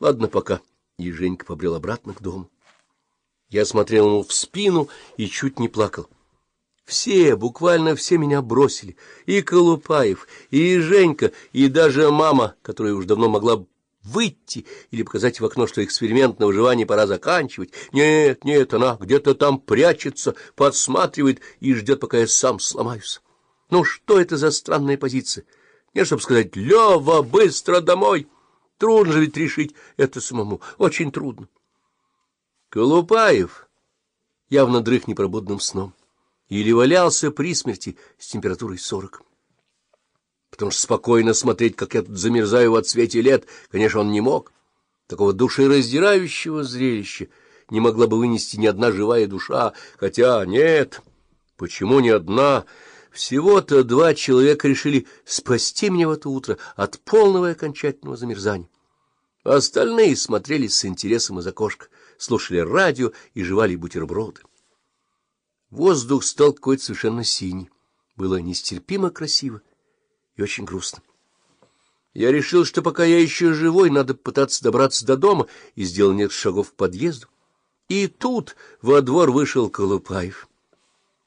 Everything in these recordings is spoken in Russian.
Ладно, пока. И Женька побрел обратно к дому. Я смотрел ему в спину и чуть не плакал. Все, буквально все меня бросили. И Колупаев, и Женька, и даже мама, которая уж давно могла выйти или показать в окно, что эксперимент на выживание пора заканчивать. Нет, нет, она где-то там прячется, подсматривает и ждет, пока я сам сломаюсь. Ну, что это за странная позиция? Нет, чтобы сказать «Лева, быстро домой!» Трудно же ведь решить это самому, очень трудно. Колупаев явно дрых непробудным сном или валялся при смерти с температурой сорок. Потому что спокойно смотреть, как я тут замерзаю в отсвете лет, конечно, он не мог. Такого душераздирающего зрелища не могла бы вынести ни одна живая душа, хотя нет, почему ни одна? Всего-то два человека решили спасти меня в это утро от полного и окончательного замерзания. Остальные смотрели с интересом из окошка, слушали радио и жевали бутерброды. Воздух стал какой-то совершенно синий. Было нестерпимо красиво и очень грустно. Я решил, что пока я еще живой, надо пытаться добраться до дома, и сделал несколько шагов к подъезду. И тут во двор вышел Колупаев.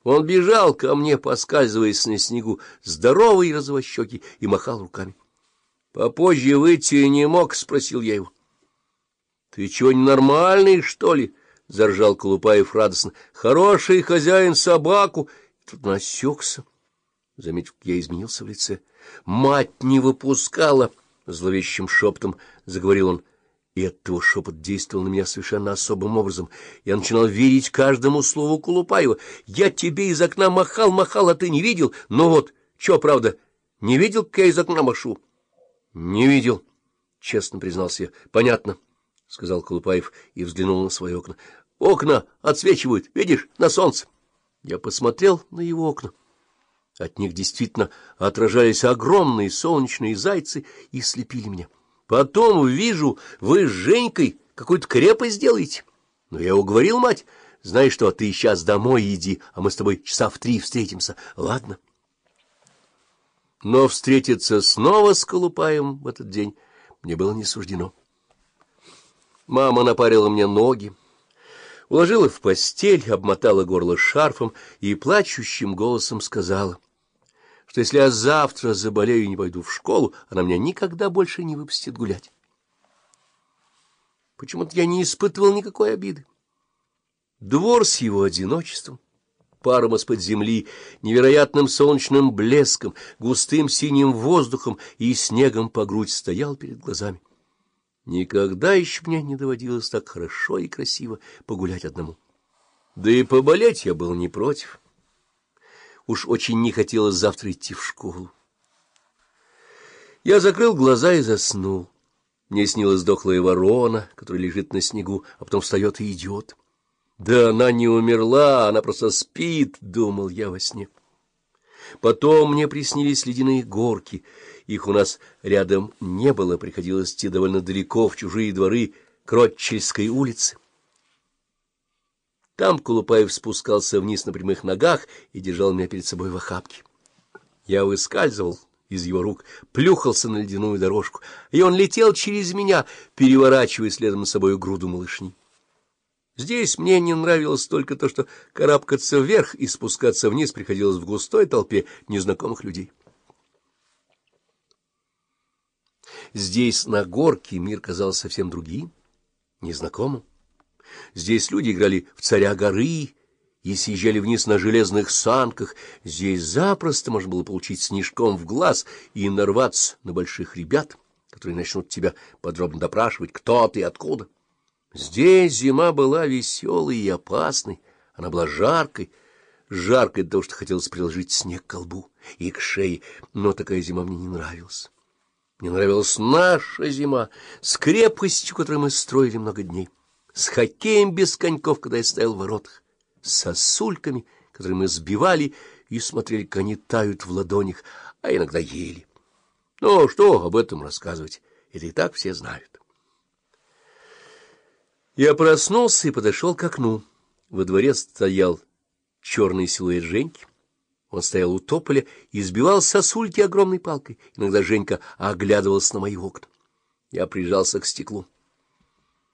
Он бежал ко мне, поскальзываясь на снегу, здоровый и розовощекий, и махал руками. — Попозже выйти не мог? — спросил я его. — Ты чего, ненормальный, что ли? — заржал Колупаев радостно. — Хороший хозяин собаку. И тут насекся. Заметив, я изменился в лице. — Мать не выпускала! — зловещим шепотом заговорил он. И этот его шепот действовал на меня совершенно особым образом. Я начинал верить каждому слову Колупаева. Я тебе из окна махал, махал, а ты не видел? Ну вот, что, правда, не видел, как я из окна машу? — Не видел, — честно признался я. — Понятно, — сказал Колупаев и взглянул на свои окна. — Окна отсвечивают, видишь, на солнце. Я посмотрел на его окна. От них действительно отражались огромные солнечные зайцы и слепили меня. Потом вижу, вы с Женькой какую-то крепость делаете. Но я уговорил мать, знаешь что, ты сейчас домой иди, а мы с тобой часа в три встретимся. Ладно. Но встретиться снова с Колупаем в этот день мне было не суждено. Мама напарила мне ноги, уложила в постель, обмотала горло шарфом и плачущим голосом сказала, что если я завтра заболею и не пойду в школу, она меня никогда больше не выпустит гулять. Почему-то я не испытывал никакой обиды. Двор с его одиночеством паром из-под земли, невероятным солнечным блеском, густым синим воздухом и снегом по грудь стоял перед глазами. Никогда еще мне не доводилось так хорошо и красиво погулять одному. Да и поболеть я был не против. Уж очень не хотелось завтра идти в школу. Я закрыл глаза и заснул. Мне снилась дохлая ворона, которая лежит на снегу, а потом встает и идет. Да она не умерла, она просто спит, — думал я во сне. Потом мне приснились ледяные горки. Их у нас рядом не было, приходилось идти довольно далеко, в чужие дворы Кротчельской улицы. Там Кулупаев спускался вниз на прямых ногах и держал меня перед собой в охапке. Я выскальзывал из его рук, плюхался на ледяную дорожку, и он летел через меня, переворачивая следом за собой груду малышни. Здесь мне не нравилось только то, что карабкаться вверх и спускаться вниз приходилось в густой толпе незнакомых людей. Здесь, на горке, мир казался совсем другим, незнакомым. Здесь люди играли в царя горы и съезжали вниз на железных санках. Здесь запросто можно было получить снежком в глаз и нарваться на больших ребят, которые начнут тебя подробно допрашивать, кто ты и откуда. Здесь зима была веселой и опасной, она была жаркой, жаркой до того, что хотелось приложить снег к колбу и к шее, но такая зима мне не нравилась. Мне нравилась наша зима с крепостью, которую мы строили много дней, с хоккеем без коньков, когда я стоял в воротах, с сосульками, которые мы сбивали и смотрели, как они тают в ладонях, а иногда ели. Ну, что об этом рассказывать, это и так все знают. Я проснулся и подошел к окну. Во дворе стоял черный силуэт Женьки. Он стоял у тополя и сбивал сосульки огромной палкой. Иногда Женька оглядывался на мои окна. Я прижался к стеклу.